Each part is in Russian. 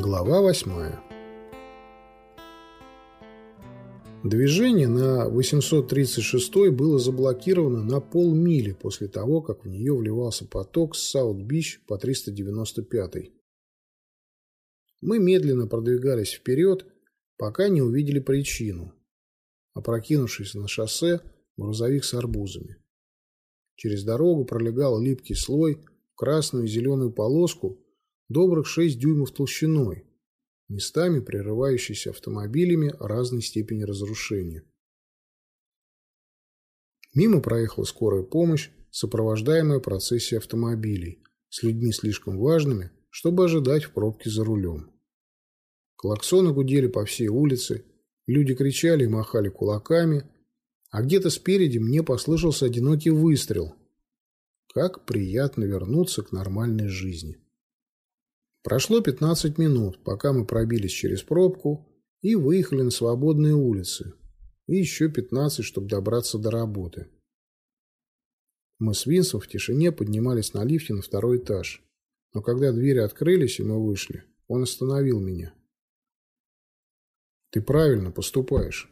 Глава восьмая Движение на 836 было заблокировано на полмили после того, как в нее вливался поток с Саут-Бич по 395. Мы медленно продвигались вперед, пока не увидели причину. Опрокинувшись на шоссе, грузовик с арбузами. Через дорогу пролегал липкий слой в красную и зеленую полоску добрых 6 дюймов толщиной, местами прерывающийся автомобилями разной степени разрушения. Мимо проехала скорая помощь, сопровождаемая процессией автомобилей, с людьми слишком важными, чтобы ожидать в пробке за рулем. Клаксоны гудели по всей улице, люди кричали и махали кулаками, а где-то спереди мне послышался одинокий выстрел. Как приятно вернуться к нормальной жизни. Прошло 15 минут, пока мы пробились через пробку и выехали на свободные улицы. И еще 15, чтобы добраться до работы. Мы с Винсом в тишине поднимались на лифте на второй этаж. Но когда двери открылись и мы вышли, он остановил меня. «Ты правильно поступаешь».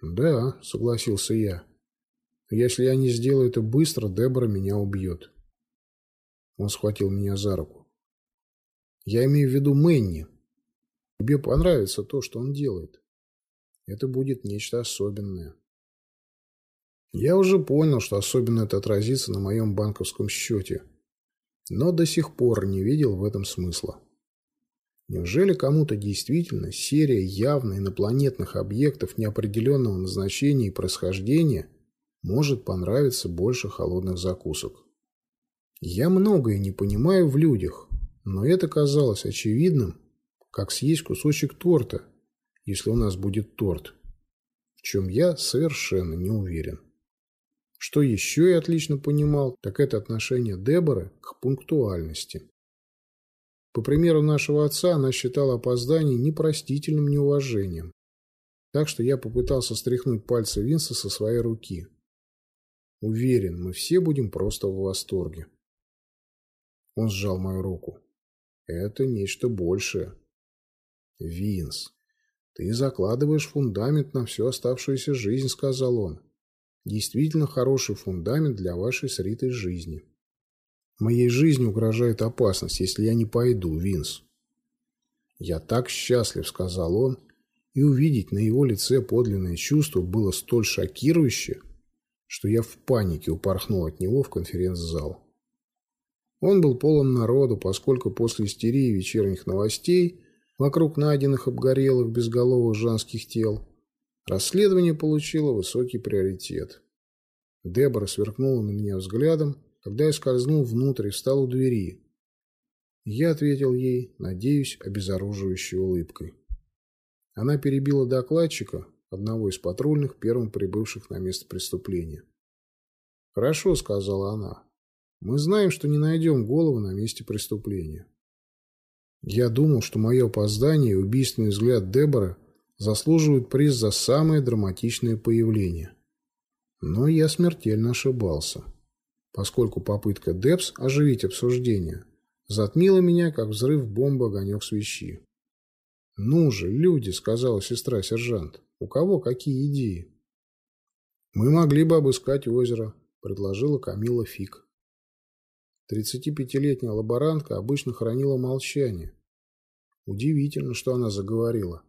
«Да», — согласился я. «Если я не сделаю это быстро, Дебора меня убьет». Он схватил меня за руку. Я имею в виду Мэнни. Тебе понравится то, что он делает. Это будет нечто особенное. Я уже понял, что особенно это отразится на моем банковском счете, но до сих пор не видел в этом смысла. Неужели кому-то действительно серия явно инопланетных объектов неопределенного назначения и происхождения может понравиться больше холодных закусок? Я многое не понимаю в людях, но это казалось очевидным, как съесть кусочек торта, если у нас будет торт, в чем я совершенно не уверен. Что еще я отлично понимал, так это отношение Деборы к пунктуальности. По примеру нашего отца, она считала опоздание непростительным неуважением. Так что я попытался стряхнуть пальцы Винса со своей руки. Уверен, мы все будем просто в восторге. Он сжал мою руку. Это нечто большее. Винс, ты закладываешь фундамент на всю оставшуюся жизнь, сказал он. Действительно хороший фундамент для вашей с жизни. Моей жизни угрожает опасность, если я не пойду, Винс. Я так счастлив, сказал он, и увидеть на его лице подлинное чувство было столь шокирующе, что я в панике упорхнул от него в конференц-зал. Он был полон народу, поскольку после истерии вечерних новостей вокруг найденных обгорелых безголовых женских тел расследование получило высокий приоритет. Дебора сверкнула на меня взглядом, когда я скользнул внутрь и встал у двери. Я ответил ей, надеюсь, обезоруживающей улыбкой. Она перебила докладчика, одного из патрульных, первым прибывших на место преступления. «Хорошо», — сказала она. Мы знаем, что не найдем голову на месте преступления. Я думал, что мое опоздание и убийственный взгляд Дебора заслуживают приз за самое драматичное появление. Но я смертельно ошибался, поскольку попытка Дебс оживить обсуждение затмила меня, как взрыв бомбы огонек свечи. «Ну же, люди», — сказала сестра-сержант, — «у кого какие идеи?» «Мы могли бы обыскать озеро», — предложила Камила Фик. 35-летняя лаборантка обычно хранила молчание. Удивительно, что она заговорила.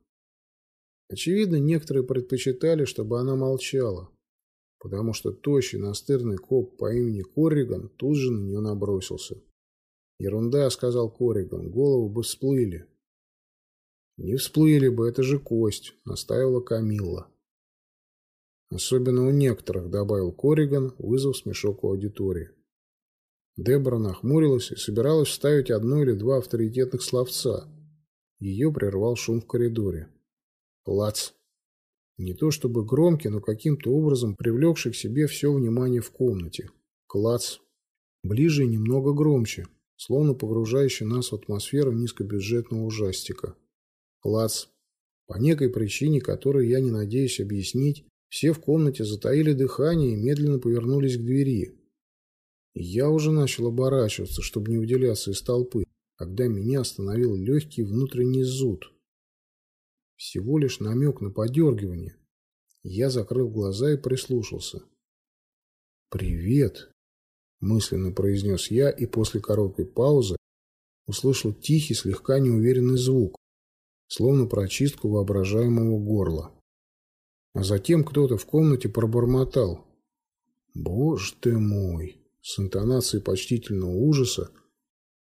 Очевидно, некоторые предпочитали, чтобы она молчала, потому что тощий настырный коп по имени Корриган тут же на нее набросился. «Ерунда», — сказал Корриган, — «головы бы всплыли». «Не всплыли бы, это же кость», — настаивала Камилла. «Особенно у некоторых», — добавил Корриган, вызвав смешок у аудитории. Дебора нахмурилась и собиралась вставить одно или два авторитетных словца. Ее прервал шум в коридоре. Плац. Не то чтобы громкий, но каким-то образом привлекший к себе все внимание в комнате. Клац. Ближе и немного громче, словно погружающий нас в атмосферу низкобюджетного ужастика. Клац. По некой причине, которую я не надеюсь объяснить, все в комнате затаили дыхание и медленно повернулись к двери. Я уже начал оборачиваться, чтобы не выделяться из толпы. когда меня остановил легкий внутренний зуд. Всего лишь намек на подергивание. Я закрыл глаза и прислушался. «Привет!» – мысленно произнес я и после короткой паузы услышал тихий, слегка неуверенный звук, словно прочистку воображаемого горла. А затем кто-то в комнате пробормотал. «Боже ты мой!» С интонацией почтительного ужаса,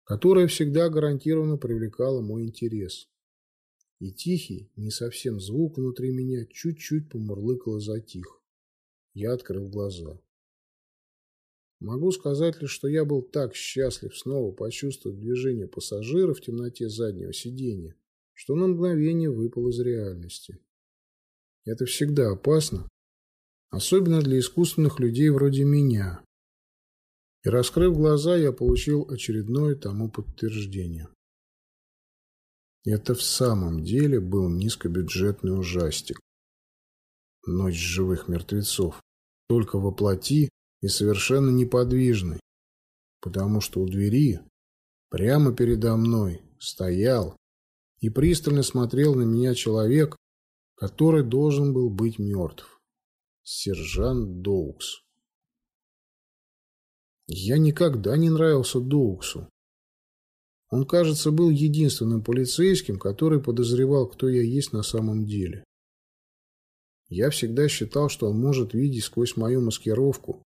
которая всегда гарантированно привлекала мой интерес. И тихий, не совсем звук внутри меня чуть-чуть помурлыкал и затих. Я открыл глаза. Могу сказать лишь, что я был так счастлив снова почувствовать движение пассажира в темноте заднего сиденья, что на мгновение выпал из реальности. Это всегда опасно, особенно для искусственных людей вроде меня, и, раскрыв глаза, я получил очередное тому подтверждение. Это в самом деле был низкобюджетный ужастик. Ночь живых мертвецов. Только воплоти и совершенно неподвижный. Потому что у двери, прямо передо мной, стоял и пристально смотрел на меня человек, который должен был быть мертв. Сержант Доукс. Я никогда не нравился Доуксу. Он, кажется, был единственным полицейским, который подозревал, кто я есть на самом деле. Я всегда считал, что он может видеть сквозь мою маскировку,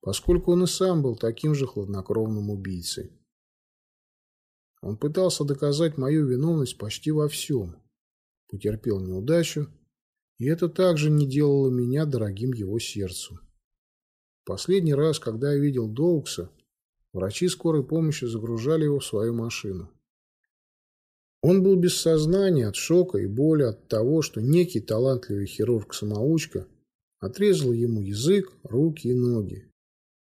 поскольку он и сам был таким же хладнокровным убийцей. Он пытался доказать мою виновность почти во всем, потерпел неудачу, и это также не делало меня дорогим его сердцу. Последний раз, когда я видел Доукса, врачи скорой помощи загружали его в свою машину. Он был без сознания от шока и боли от того, что некий талантливый хирург-самоучка отрезал ему язык, руки и ноги,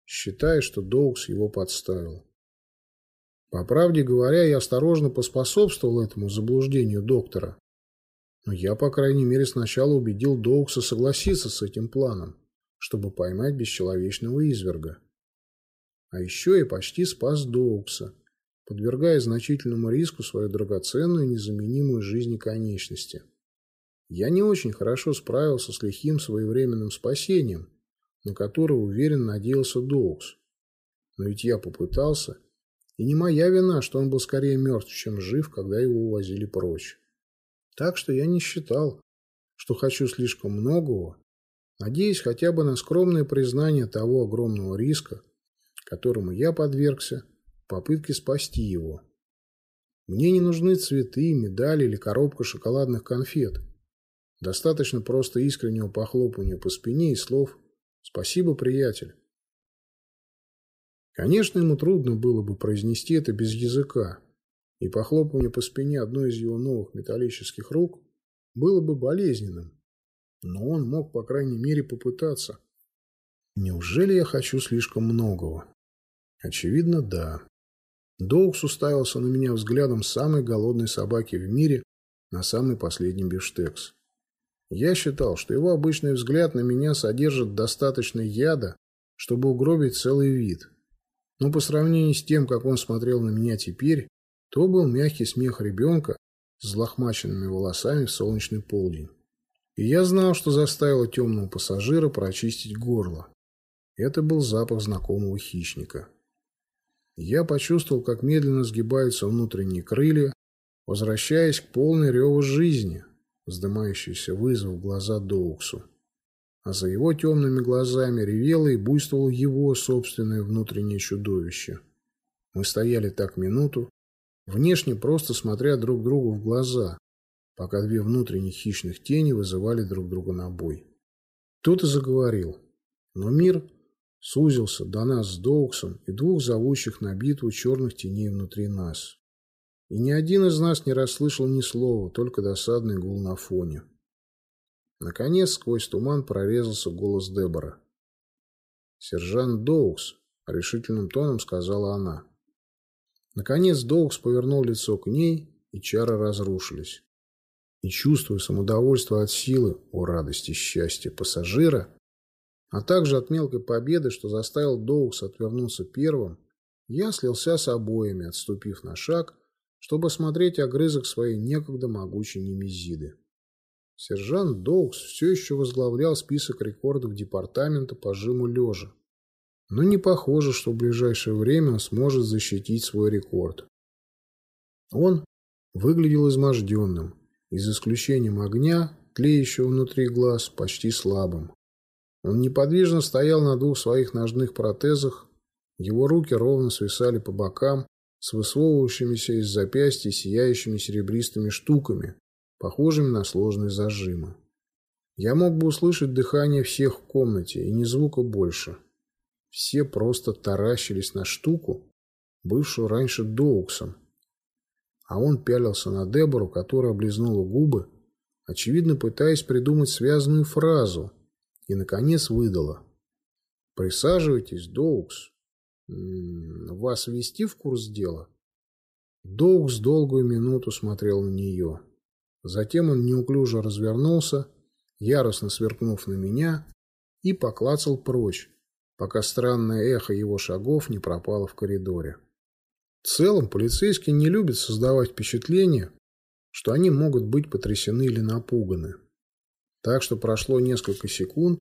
считая, что Доукс его подставил. По правде говоря, я осторожно поспособствовал этому заблуждению доктора. Но я, по крайней мере, сначала убедил Доукса согласиться с этим планом чтобы поймать бесчеловечного изверга. А еще и почти спас Доукса, подвергая значительному риску свою драгоценную и незаменимую жизнь конечности. Я не очень хорошо справился с лихим своевременным спасением, на которое, уверен, надеялся Доукс. Но ведь я попытался, и не моя вина, что он был скорее мертв, чем жив, когда его увозили прочь. Так что я не считал, что хочу слишком многого надеясь хотя бы на скромное признание того огромного риска, которому я подвергся в попытке спасти его. Мне не нужны цветы, медали или коробка шоколадных конфет. Достаточно просто искреннего похлопывания по спине и слов «Спасибо, приятель». Конечно, ему трудно было бы произнести это без языка, и похлопывание по спине одной из его новых металлических рук было бы болезненным, но он мог, по крайней мере, попытаться. Неужели я хочу слишком многого? Очевидно, да. Доукс уставился на меня взглядом самой голодной собаки в мире на самый последний бифштекс. Я считал, что его обычный взгляд на меня содержит достаточно яда, чтобы угробить целый вид. Но по сравнению с тем, как он смотрел на меня теперь, то был мягкий смех ребенка с злохмаченными волосами в солнечный полдень. И я знал, что заставило темного пассажира прочистить горло. Это был запах знакомого хищника. Я почувствовал, как медленно сгибаются внутренние крылья, возвращаясь к полной реву жизни, вздымающейся вызов глаза Доуксу. А за его темными глазами ревело и буйствовало его собственное внутреннее чудовище. Мы стояли так минуту, внешне просто смотря друг другу в глаза, пока две внутренних хищных тени вызывали друг друга на бой. Кто-то заговорил, но мир сузился до нас с Доуксом и двух зовущих на битву черных теней внутри нас. И ни один из нас не расслышал ни слова, только досадный гул на фоне. Наконец, сквозь туман прорезался голос Дебора. «Сержант Доукс», — решительным тоном сказала она. Наконец Доукс повернул лицо к ней, и чары разрушились и чувствуя самодовольство от силы, о радости счастья пассажира, а также от мелкой победы, что заставил Доукс отвернуться первым, я слился с обоями, отступив на шаг чтобы осмотреть огрызок своей некогда могучей немезиды. Сержант Доукс все еще возглавлял список рекордов департамента по жиму лежа. Но не похоже, что в ближайшее время он сможет защитить свой рекорд. Он выглядел изможденным и, за исключением огня, тлеющего внутри глаз, почти слабым. Он неподвижно стоял на двух своих ножных протезах, его руки ровно свисали по бокам с высовывающимися из запястья сияющими серебристыми штуками, похожими на сложные зажимы. Я мог бы услышать дыхание всех в комнате, и ни звука больше. Все просто таращились на штуку, бывшую раньше Доуксом. А он пялился на Дебору, которая облизнула губы, очевидно пытаясь придумать связанную фразу, и, наконец, выдала. «Присаживайтесь, Доукс. Вас ввести в курс дела?» Доукс долгую минуту смотрел на нее. Затем он неуклюже развернулся, яростно сверкнув на меня, и поклацал прочь, пока странное эхо его шагов не пропало в коридоре. В целом, полицейские не любят создавать впечатление, что они могут быть потрясены или напуганы. Так что прошло несколько секунд,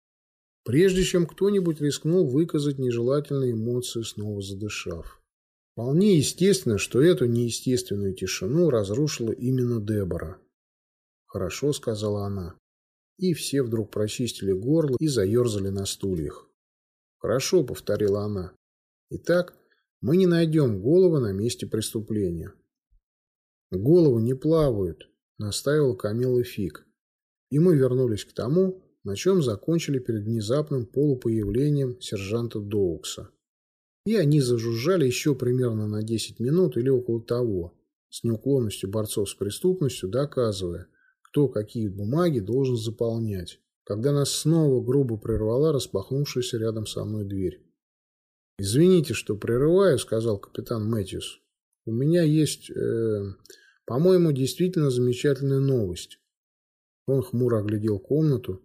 прежде чем кто-нибудь рискнул выказать нежелательные эмоции, снова задышав. Вполне естественно, что эту неестественную тишину разрушила именно Дебора. «Хорошо», — сказала она. И все вдруг прочистили горло и заерзали на стульях. «Хорошо», — повторила она. «Итак, мы не найдем головы на месте преступления». «Головы не плавают», — настаивал Камилла Фиг. И мы вернулись к тому, на чем закончили перед внезапным полупоявлением сержанта Доукса. И они зажужжали еще примерно на 10 минут или около того, с неуклонностью борцов с преступностью, доказывая, кто какие бумаги должен заполнять, когда нас снова грубо прервала распахнувшаяся рядом со мной дверь. «Извините, что прерываю», — сказал капитан Мэтьюс. «У меня есть, э, по-моему, действительно замечательная новость». Он хмуро оглядел комнату,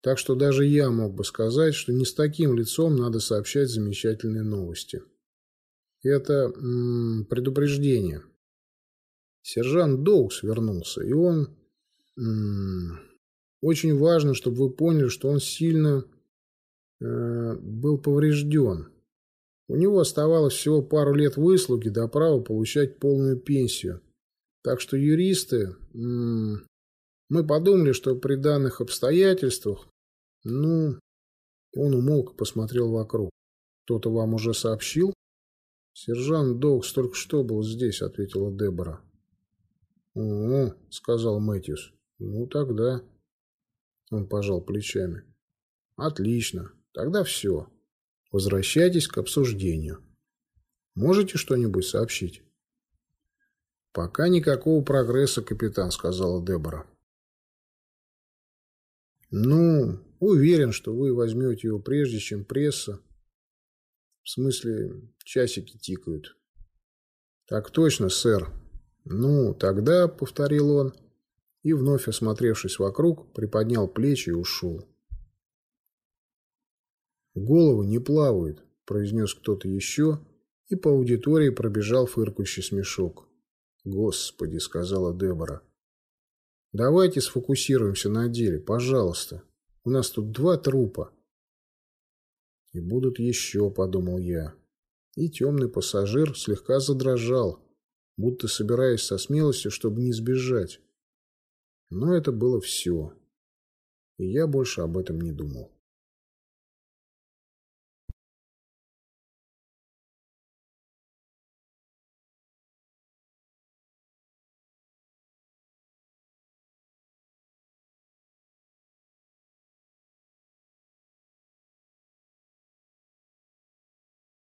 так что даже я мог бы сказать, что не с таким лицом надо сообщать замечательные новости. Это м -м, предупреждение. Сержант Доукс вернулся, и он очень важно, чтобы вы поняли, что он сильно э, был поврежден. У него оставалось всего пару лет выслуги до права получать полную пенсию. Так что юристы... мы подумали, что при данных обстоятельствах... Ну... Он умолк и посмотрел вокруг. «Кто-то вам уже сообщил?» «Сержант Докс только что был здесь», — ответила Дебора. «О, — сказал Мэтьюс. Ну, тогда... Он пожал плечами. Отлично. Тогда все. Возвращайтесь к обсуждению. Можете что-нибудь сообщить? Пока никакого прогресса, капитан, сказала Дебора. Ну, уверен, что вы возьмете его прежде, чем пресса. В смысле, часики тикают. Так точно, сэр. Ну, тогда, повторил он, и, вновь осмотревшись вокруг, приподнял плечи и ушел. «Головы не плавают», – произнес кто-то еще, и по аудитории пробежал фыркающий смешок. «Господи», – сказала Дебора. «Давайте сфокусируемся на деле, пожалуйста. У нас тут два трупа». «И будут еще», – подумал я. И темный пассажир слегка задрожал, будто собираясь со смелостью, чтобы не сбежать. Но это было все. И я больше об этом не думал.